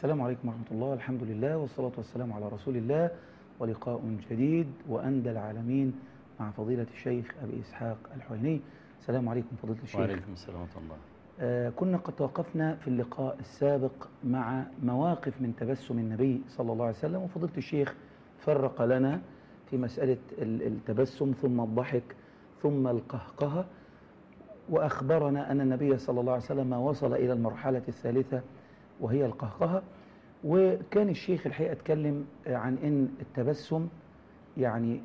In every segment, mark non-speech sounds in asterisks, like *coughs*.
السلام عليكم ورحمة الله. الحمد لله والصلاة والسلام على رسول الله. ولقاء جديد وأندى العالمين مع فضيلة الشيخ أبي إسحاق الحويني. السلام عليكم فضيلة الشيخ. وعليكم السلام ورحمة الله. آه كنا قد توقفنا في اللقاء السابق مع مواقف من تبسم النبي صلى الله عليه وسلم وفضيلة الشيخ فرق لنا في مسألة ال- التبسم ثم الضحك ثم القهقهة. وأخبرنا أن النبي صلى الله عليه وسلم وصل إلى المرحلة الثالثة وهي القهقهة. وكان الشيخ الحقيقة اتكلم عن أن التبسم يعني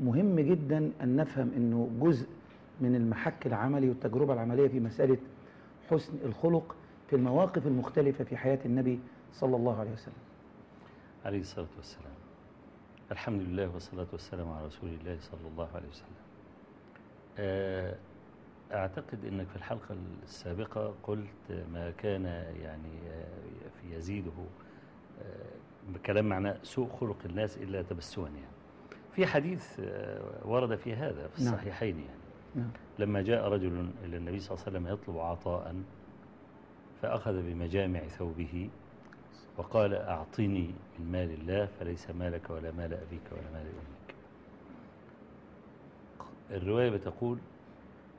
مهم جدا أن نفهم أنه جزء من المحك العملي والتجربة العملية في مسألة حسن الخلق في المواقف المختلفة في حياة النبي صلى الله عليه وسلم. عليه الصلاة والسلام. الحمد لله والصلاة والسلام على رسول الله صلى الله عليه وسلم. آه، أعتقد أنك في الحلقة السابقة قلت ما كان يعني آه، في يزيده آه، كلام معناه سوء خلق الناس إلا تبسما يعني. في حديث آه، ورد في هذا في نعم. الصحيحين يعني. نعم. لما جاء رجل إلى النبي صلى الله عليه وسلم يطلب عطاء فأخذ بمجامع ثوبه وقال أعطني من مال الله فليس مالك ولا مال أبيك ولا مال أمك. الرواية بتقول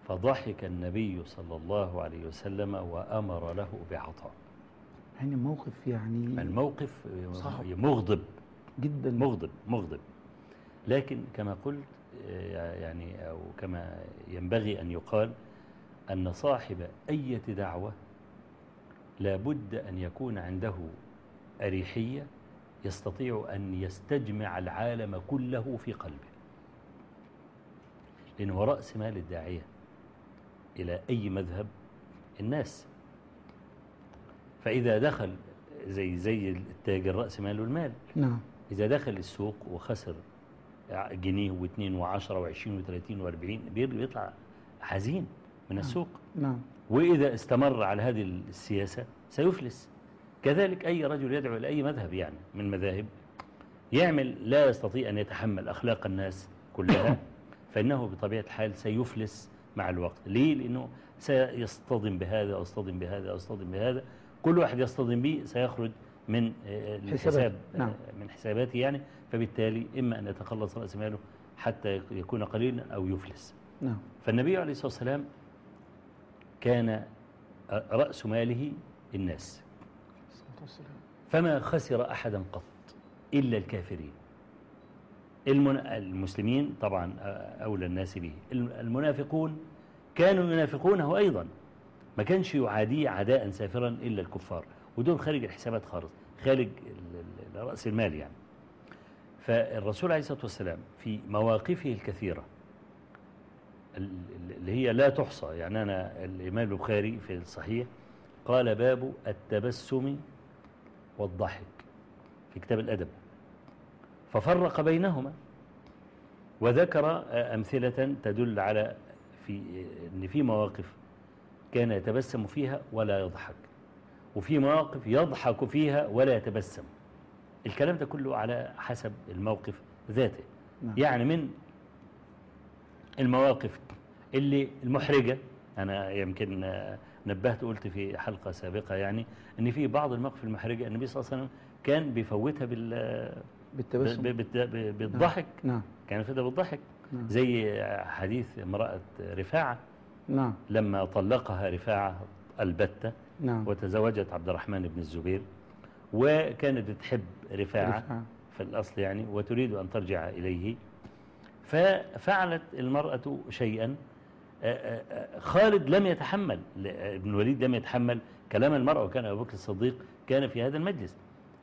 فضحك النبي صلى الله عليه وسلم وأمر له بعطاء. يعني موقف يعني الموقف صعب. مغضب. جدا. مغضب مغضب. لكن كما قلت يعني أو كما ينبغي أن يقال أن صاحب أية دعوة لابد أن يكون عنده أريحية يستطيع أن يستجمع العالم كله في قلبه. لأن هو رأس مال الداعية. إلى أي مذهب الناس. فإذا دخل زي زي التاجر رأس ماله المال. نعم. إذا دخل السوق وخسر جنيه واثنين وعشرة وعشرين وثلاثين وأربعين بيطلع حزين من السوق. نعم. وإذا استمر على هذه السياسة سيفلس. كذلك أي رجل يدعو إلى أي مذهب يعني من المذاهب يعمل لا يستطيع أن يتحمل أخلاق الناس كلها *coughs* فإنه بطبيعة الحال سيفلس مع الوقت ليه؟ لأنه سيصطدم بهذا أو يصطدم بهذا أو يصطدم بهذا كل واحد يصطدم به سيخرج من الحساب. نعم. من حساباته يعني فبالتالي إما أن يتخلص رأس ماله حتى يكون قليلا أو يفلس نعم فالنبي عليه الصلاة والسلام كان رأس ماله الناس فما خسر أحدا قط إلا الكافرين. المسلمين طبعا أولى الناس به. المنافقون كانوا ينافقونه أيضا. ما كانش يعاديه عداء سافرا إلا الكفار. ودول خارج الحسابات خالص خارج رأس المال يعني. فالرسول عليه الصلاة والسلام في مواقفه الكثيرة ال- ال- اللي هي لا تحصى. يعني أنا الإمام البخاري في الصحيح قال باب التبسم والضحك في كتاب الأدب. ففرق بينهما. وذكر أمثلة تدل على في أن في مواقف كان يتبسم فيها ولا يضحك وفي مواقف يضحك فيها ولا يتبسم. الكلام ده كله على حسب الموقف ذاته. نعم. يعني من المواقف اللي المحرجة أنا يمكن نبهت قلت في حلقة سابقة يعني أن في بعض المواقف المحرجة النبي صلى الله عليه وسلم كان بيفوتها بال بالتبسم ب- بالضحك. نعم. كان يفوتها بالضحك. نعم. زي حديث امرأة رفاعة. نعم. لما طلقها رفاعة البتة نعم. وتزوجت عبد الرحمن بن الزبير وكانت تحب رفاعة رفاعة. في الأصل يعني وتريد أن ترجع إليه. ففعلت المرأة شيئا. خالد لم يتحمل ابن الوليد لم يتحمل كلام المرأة وكان أبو بكر الصديق كان في هذا المجلس.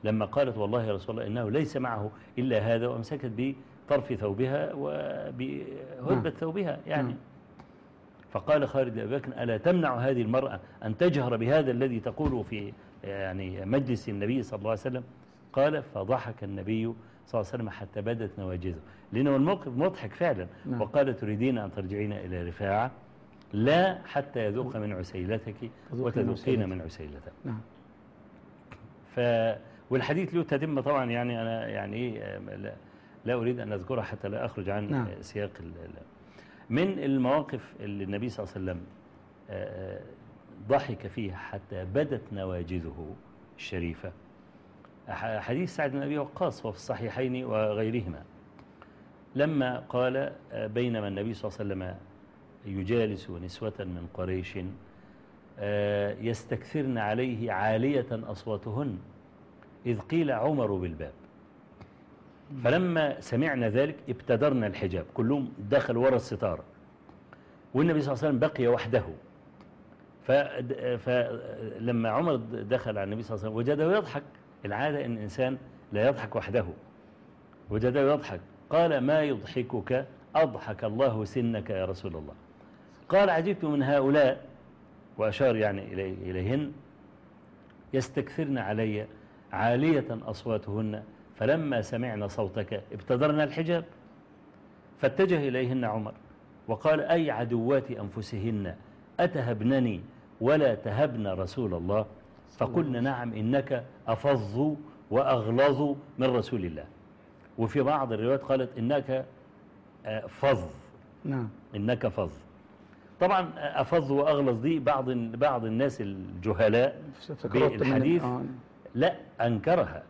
لما قالت والله يا رسول الله إنه ليس معه إلا هذا وأمسكت بطرف ثوبها وبهربة. ثوبها يعني. فقال خالد لأبي بكر ألا تمنع هذه المرأة أن تجهر بهذا الذي تقوله في يعني مجلس النبي صلى الله عليه وسلم قال فضحك النبي صلى الله عليه وسلم حتى بدت نواجذه لأنه الموقف مضحك فعلا نعم. وقال تريدين أن ترجعين إلى رفاعة لا حتى يذوق من عسيلتك تذوقين وتذوقين عسيلتك. من عسيلته نعم ف والحديث له تتمة طبعا يعني أنا يعني إيه لا, لا أريد أن أذكرها حتى لا أخرج عن نعم. سياق ال- ال- من المواقف اللي النبي صلى الله عليه وسلم آه، ضحك فيها حتى بدت نواجذه الشريفة. حديث سعد بن أبي وقاص وفي الصحيحين وغيرهما. لما قال آه، بينما النبي صلى الله عليه وسلم يجالس نسوة من قريش آه، يستكثرن عليه عالية أصواتهن. إذ قيل عمر بالباب. فلما سمعنا ذلك ابتدرنا الحجاب كلهم دخلوا وراء الستارة. والنبي صلى الله عليه وسلم بقي وحده. فلما عمر دخل على النبي صلى الله عليه وسلم وجده يضحك. العادة أن الإنسان لا يضحك وحده. وجده يضحك. قال ما يضحكك؟ أضحك الله سنك يا رسول الله. قال عجبت من هؤلاء. وأشار يعني إلي- إليهن يستكثرن علي. عالية أصواتهن فلما سمعنا صوتك ابتدرنا الحجاب؟ فاتجه إليهن عمر وقال أي عدوات أنفسهن أتهبنني ولا تهبن رسول الله؟ فقلنا نعم إنك أفظ وأغلظ من رسول الله. وفي بعض الروايات قالت إنك آه، فظ. نعم. إنك فظ. طبعا أفظ وأغلظ دي بعض بعض الناس الجهلاء بالحديث آه، لا أنكرها.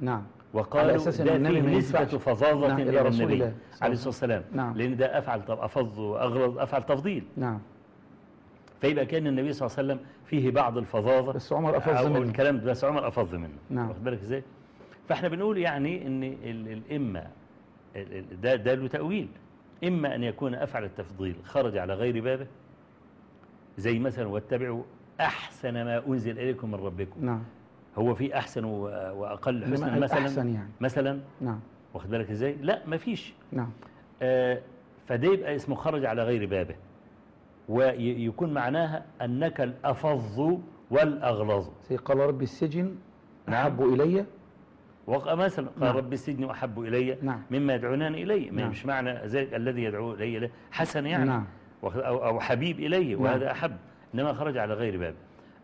نعم. وقالوا إن ده النبي فيه نسبة. فظاظة نعم، إلى رسول النبي الله عليه الصلاة والسلام. نعم. لأن ده أفعل طب أفظ وأغلظ أفعل تفضيل. نعم. فيبقى كأن النبي صلى الله عليه وسلم فيه بعض الفظاظة بس عمر أفظ منه. الكلام ده بس عمر أفظ منه. نعم. واخد بالك إزاي؟ فإحنا بنقول يعني إن ال- الإمة ال- ال- ده ده له تأويل. إما أن يكون أفعل التفضيل خرج على غير بابه. زي مثلا واتبعوا أحسن ما أنزل إليكم من ربكم. نعم. هو في أحسن وأقل حسنا مثلا؟ الأحسن يعني. مثلا؟ نعم. واخد بالك إزاي؟ لا مفيش نعم. آه، فده يبقى اسمه خرج على غير بابه. ويكون معناها أنك الأفظ والأغلظ. قال ربي السجن نعم. أحب إلي. ومثلا قال نعم. رب السجن أحب إلي. نعم. مما يدعونني إليه ما نعم. مش معنى ذلك الذي يدعو إلي حسن يعني. نعم. أو, أو حبيب نعم. وهذا أحب. إنما خرج على غير بابه.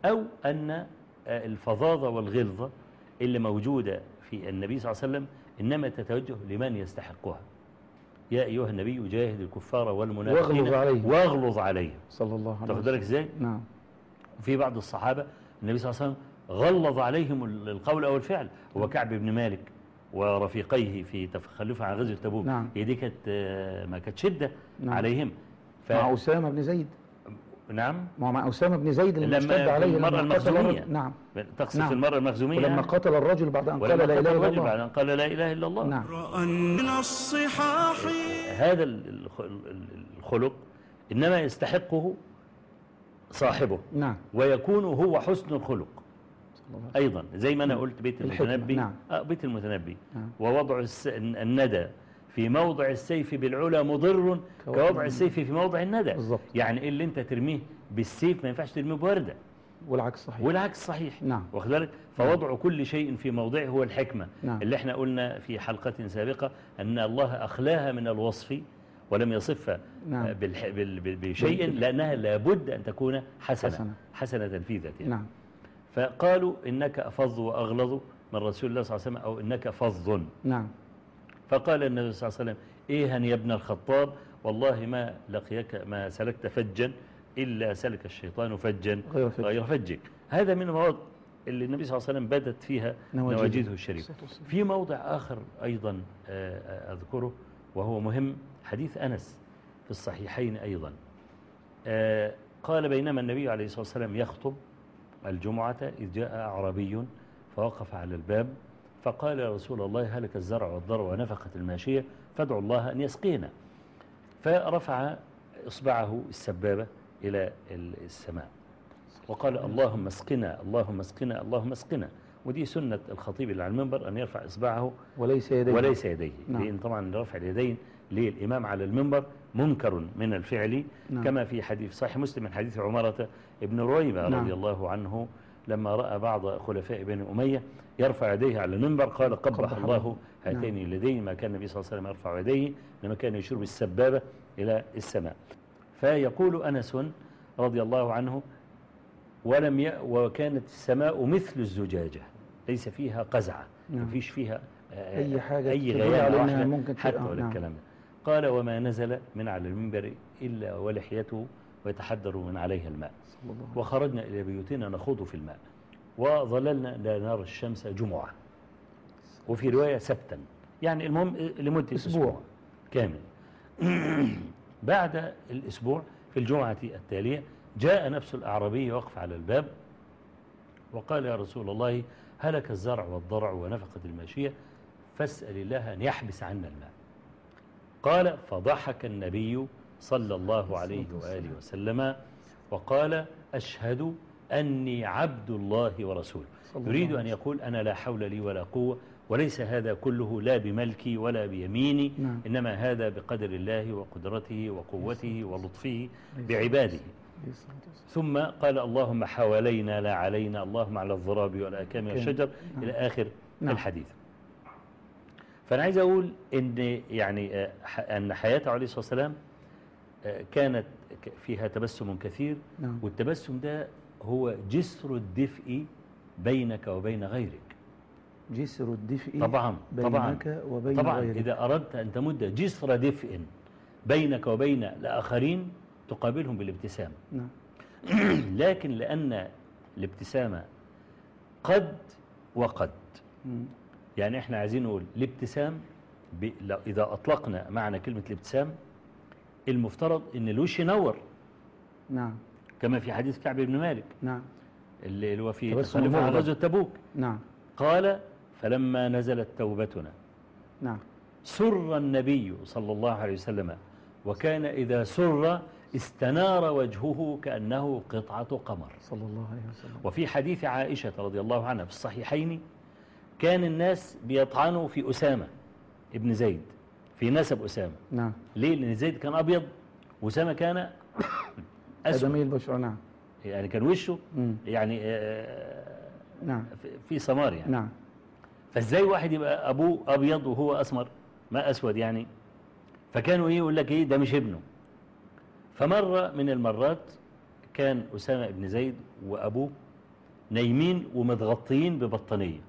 أو أن الفظاظة والغلظة اللي موجودة في النبي صلى الله عليه وسلم إنما تتوجه لمن يستحقها. يا أيها النبي جاهد الكفار والمنافقين واغلظ عليهم. واغلظ عليهم. صلى الله عليه تاخد بالك وسلم. إزاي؟ نعم. في بعض الصحابة النبي صلى الله عليه وسلم غلظ عليهم القول أو الفعل. هو كعب بن مالك ورفيقيه في تخلفه عن غزوة تبوك. نعم. هي دي كانت آه، ما كانت شدة نعم. عليهم. ف... مع أسامة بن زيد. نعم. مع مع أسامة بن زيد اللي لما اشتد عليه المرة لما قتل المخزومية. الرجل- نعم. تقصد نعم. في المرة المخزومية ولما؟ قتل الرجل بعد أن قال لا قتل إله إلا الرجل بعد الله أن قال لا إله إلا الله. نعم. من الصحاح. هذا ال- الخ- الخلق إنما يستحقه صاحبه. نعم. ويكون هو حسن الخلق. صلى الله عليه أيضا زي ما أنا قلت بيت المتنبي. نعم. آه بيت المتنبي. نعم. ووضع. الندى. في موضع السيف بالعلا مضر كوضع السيف في موضع الندى. بالظبط. يعني اللي انت ترميه بالسيف ما ينفعش ترميه بوردة. والعكس صحيح. والعكس صحيح. نعم. واخد بالك؟ فوضع كل شيء في موضعه هو الحكمة. نعم. اللي إحنا قلنا في حلقة سابقة أن الله أخلاها من الوصف ولم يصفها نعم. بالح... بال... بشيء لأنها لابد أن تكون حسنة. حسنة. حسنة في ذاتها. نعم. فقالوا إنك أفظ وأغلظ من رسول الله صلى الله عليه وسلم أو إنك فظ. نعم. فقال النبي صلى الله عليه وسلم إيها يا ابن الخطاب؟ والله ما لقيك ما سلكت فجا إلا سلك الشيطان فجا غير فج. غير فجك. هذا من المواضع اللي النبي صلى الله عليه وسلم بدت فيها الصلاة والسلام. في موضع آخر أيضا آه، آه، أذكره وهو مهم حديث أنس في الصحيحين أيضا. آه، قال بينما النبي عليه الصلاة والسلام يخطب الجمعة إذ جاء أعرابي فوقف على الباب فقال يا رسول الله هلك الزرع والضرع ونفقت الماشية فادعوا الله أن يسقينا فرفع إصبعه السبابة إلى السماء وقال اللهم اسقنا اللهم اسقنا اللهم اسقنا ودي سنة الخطيب اللي على المنبر أن يرفع إصبعه وليس يديه وليس يديه نعم. لأن طبعا رفع اليدين للإمام على المنبر منكر من الفعل نعم. كما في حديث صحيح مسلم من حديث عمرة ابن رويبة نعم. رضي الله عنه لما رأى بعض خلفاء بني أمية يرفع يديه على المنبر. قال قبح قبح الله. الله. هاتين اليدين ما كان النبي صلى الله عليه وسلم يرفع يديه لما كان يشير بالسبابة إلى السماء. فيقول أنس رضي الله عنه ولم ي... وكانت السماء مثل الزجاجة ليس فيها قزعة نعم. ما فيش فيها آه، أي حاجة أي ممكن ت- حتى ولا نعم. الكلام ده. قال وما نزل من على المنبر إلا ولحيته ويتحدر من عليها الماء. وخرجنا إلى بيوتنا نخوض في الماء. وظللنا لا نرى الشمس جمعة. وفي رواية سبتا. يعني المهم لمدة أسبوع. كامل. *clears throat* بعد الأسبوع في الجمعة التالية جاء نفس الأعرابي وقف على الباب وقال يا رسول الله هلك الزرع والضرع ونفقت الماشية فاسأل الله أن يحبس عنا الماء. قال فضحك النبي صلى الله عليه وآله وسلم وقال أشهد أني عبد الله ورسوله يريد أن يقول أنا لا حول لي ولا قوة وليس هذا كله لا بملكي ولا بيميني نعم. إنما هذا بقدر الله وقدرته وقوته ولطفه بعباده. ثم قال اللهم حوالينا لا علينا اللهم على الضراب والأكام أكام. والشجر نعم. إلى آخر نعم. الحديث فأنا عايز أقول إن يعني آه، أن حياته عليه الصلاة والسلام آه، كانت فيها تبسم كثير نعم والتبسم ده هو جسر الدفء بينك وبين غيرك. جسر الدفء طبعا طبعا بينك وبين طبعا. غيرك. إذا أردت أن تمد جسر دفء بينك وبين الآخرين تقابلهم بالابتسامة. نعم. *clears throat* لكن لأن الابتسامة قد وقد. يعني إحنا عايزين نقول الابتسام ب... إذا أطلقنا معنى كلمة الابتسام المفترض أن الوش ينور. نعم. كما في حديث كعب بن مالك. نعم. اللي هو في تخلف عن. غزوة تبوك. نعم. قال فلما نزلت توبتنا نعم. سر النبي صلى الله عليه وسلم وكان إذا سر استنار وجهه كأنه قطعة قمر. صلى الله عليه وسلم. وفي حديث عائشة رضي الله عنها في الصحيحين كان الناس بيطعنوا في أسامة ابن زيد في نسب أسامة. نعم. ليه؟ لأن زيد كان أبيض وأسامة كان أدمي البشر نعم. يعني كان وشه مم. يعني آه، نعم. في- في سمار يعني. نعم. فازاي واحد يبقى أبوه أبيض وهو أسمر؟ ما أسود يعني. فكانوا إيه؟ يقول لك إيه؟ ده مش ابنه. فمرة من المرات كان أسامة بن زيد وأبوه نايمين ومتغطيين ببطانية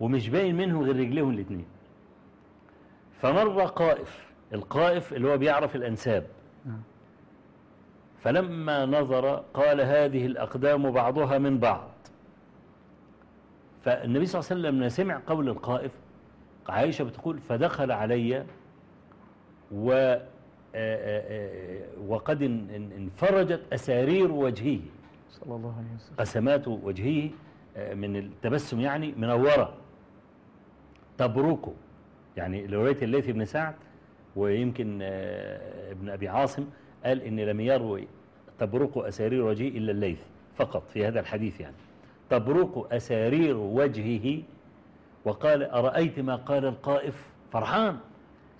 ومش باين منهم غير رجليهم الاثنين فمرة قائف القائف اللي هو بيعرف الأنساب. نعم. فلما نظر قال هذه الأقدام بعضها من بعض. فالنبي صلى الله عليه وسلم لما سمع قول القائف عائشة بتقول فدخل علي و آه، آه، آه، وقد ان- ان- انفرجت أسارير وجهه. صلى الله عليه وسلم. قسمات وجهه من التبسم يعني منورة تبركه يعني رواية الليث بن سعد ويمكن ابن أبي عاصم قال إن لم يروي تبرك أسارير وجهه إلا الليث فقط في هذا الحديث يعني. تبرك أسارير وجهه وقال أرأيت ما قال القائف؟ فرحان.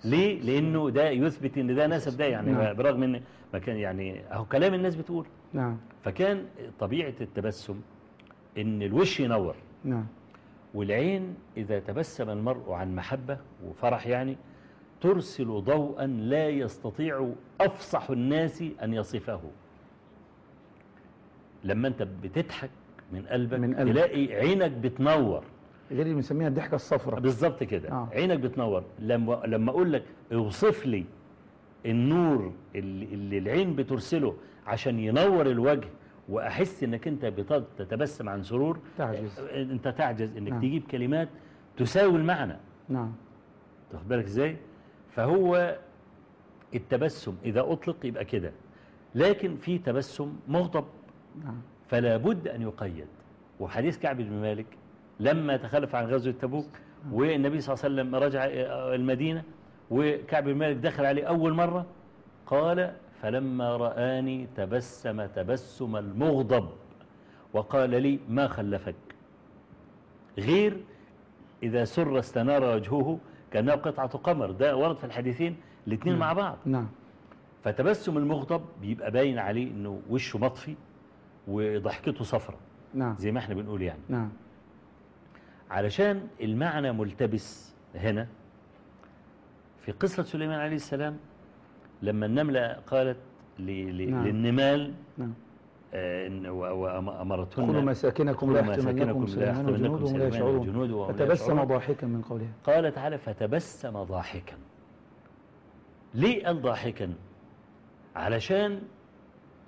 ليه؟ لأنه ده يثبت إن ده نسب ده يعني نعم. برغم إن ما كان يعني أهو كلام الناس بتقول. نعم. فكان طبيعة التبسم إن الوش ينور. نعم. والعين إذا تبسم المرء عن محبة وفرح يعني ترسل ضوءا لا يستطيع أفصح الناس أن يصفه لما أنت بتضحك من قلبك, من قلبك. تلاقي عينك بتنور غير اللي بنسميها الضحكة الصفراء بالظبط كده آه. عينك بتنور لما لما أقول لك اوصف لي النور اللي, اللي العين بترسله عشان ينور الوجه وأحس إنك أنت بتتبسم عن سرور تعجز. أنت تعجز إنك نعم. تجيب كلمات تساوي المعنى نعم تاخد بالك إزاي فهو التبسم إذا أطلق يبقى كده. لكن في تبسم مغضب. نعم. فلا بد أن يقيد. وحديث كعب بن مالك لما تخلف عن غزوة تبوك والنبي صلى الله عليه وسلم رجع المدينة وكعب بن مالك دخل عليه أول مرة قال فلما رآني تبسم تبسم المغضب. وقال لي ما خلفك؟ غير إذا سر استنار وجهه كأنه قطعة قمر. ده ورد في الحديثين الاثنين مع بعض. نعم. فتبسم المغضب بيبقى باين عليه إنه وشه مطفي وضحكته صفرة. نعم. زي ما إحنا بنقول يعني. نعم. علشان المعنى ملتبس هنا في قصة سليمان عليه السلام لما النملة قالت نعم. للنمال نعم. وأمرتهن ادخلوا مساكنكم لا لا سليمان وجنودهم لا يشعرون. فتبسم. ضاحكا من قولها قال تعالى فتبسم ضاحكا. ليه قال ضاحكا؟ علشان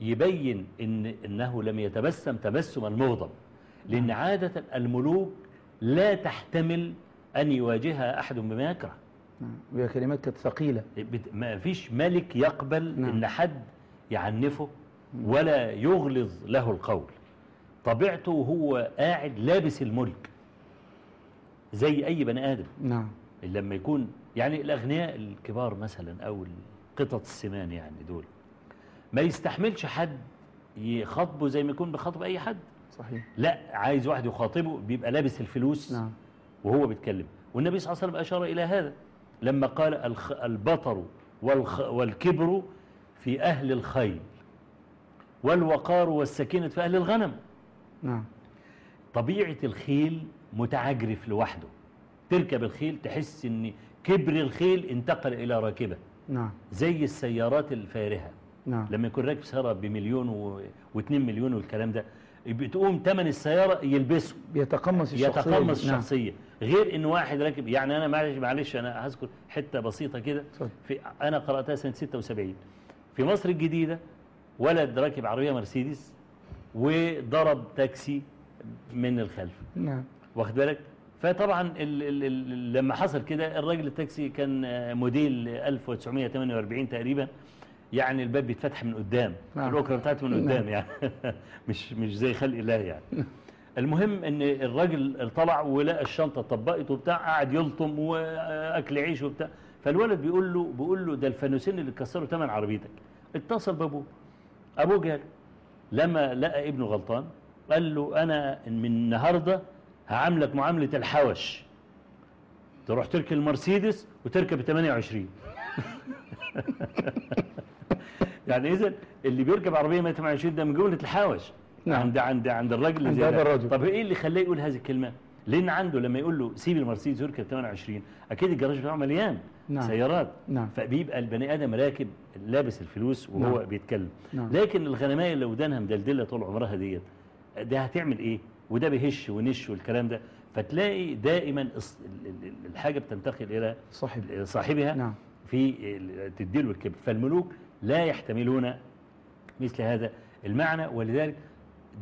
يبين إن إنه لم يتبسم تبسم المغضب لأن عادة الملوك لا تحتمل أن يواجهها أحد بما يكره. نعم. وهي كلمات كانت ثقيلة ما فيش ملك يقبل نعم. إن حد يعنفه. ولا يغلظ له القول. طبيعته وهو قاعد لابس الملك زي أي بني آدم. نعم. لما يكون يعني الأغنياء الكبار مثلا أو القطط السمان يعني دول ما يستحملش حد يخاطبه زي ما يكون بيخاطب أي حد. صحيح. لا عايز واحد يخاطبه بيبقى لابس الفلوس نعم. وهو بيتكلم. والنبي صلى الله عليه وسلم أشار إلى هذا لما قال. البطر. والكبر في أهل الخيل والوقار والسكينة في أهل الغنم. نعم. طبيعة الخيل متعجرف لوحده. تركب الخيل تحس إن كبر الخيل انتقل إلى راكبة. نعم. زي السيارات الفارهة. نعم. لما يكون راكب سيارة بمليون و... واتنين مليون والكلام ده بتقوم ثمن السيارة يلبسه. بيتقمص الشخصية. يتقمص نعم. الشخصية. غير إن واحد راكب يعني أنا معلش معلش أنا هذكر حتة بسيطة كده. أنا قرأتها سنة 76 في مصر الجديدة ولد راكب عربية مرسيدس وضرب تاكسي من الخلف. نعم. واخد بالك؟ فطبعا ال ال ال لما حصل كده الراجل التاكسي كان موديل 1948 تقريبا. يعني الباب بيتفتح من قدام. نعم. الاكره بتاعته من قدام يعني. *laughs* مش مش زي خلق الله يعني. *laughs* المهم إن الراجل طلع ولقى الشنطة طبقت وبتاع قعد يلطم وأكل عيش وبتاع. فالولد بيقول له بيقول له ده الفانوسين اللي كسروا ثمن عربيتك. اتصل بابوه. أبوه جاله لما لقى ابنه غلطان قال له أنا من النهارده هعاملك معاملة الحوش تروح تركب المرسيدس وتركب ال 28 *laughs* يعني اذا اللي بيركب عربية 128 ده من جملة الحوش نعم. عند عند عند الراجل اللي عند زي هذا ده. الرجل. طب إيه اللي خلاه يقول هذه الكلمة لأن عنده لما يقول له سيب المرسيدس ويركب 28 أكيد الجراج بتاعه مليان نعم. سيارات نعم. فبيبقى البني آدم راكب لابس الفلوس وهو نعم. بيتكلم نعم. لكن الغنمايه اللي ودانها مدلدله طول عمرها ديت ده هتعمل إيه وده بيهش ونش والكلام ده فتلاقي دائما الحاجة بتنتقل إلى صاحب صاحبها نعم في تديله الكبر فالملوك لا يحتملون مثل هذا المعنى ولذلك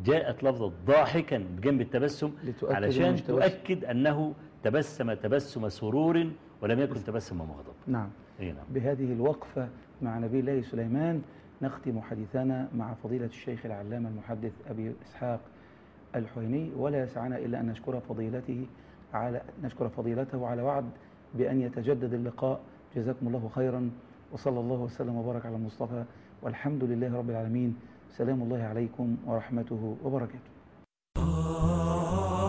جاءت لفظة ضاحكا بجنب التبسم علشان. تؤكد أنه تبسم تبسم سرور ولم يكن تبسم مغضب. نعم. اي نعم. بهذه الوقفة مع نبي الله سليمان نختم حديثنا مع فضيلة الشيخ العلامة المحدث أبي إسحاق الحويني ولا يسعنا إلا أن نشكر فضيلته على نشكر فضيلته على وعد بأن يتجدد اللقاء. جزاكم الله خيرا وصلى الله وسلم وبارك على المصطفى والحمد لله رب العالمين. سلام الله عليكم ورحمته وبركاته.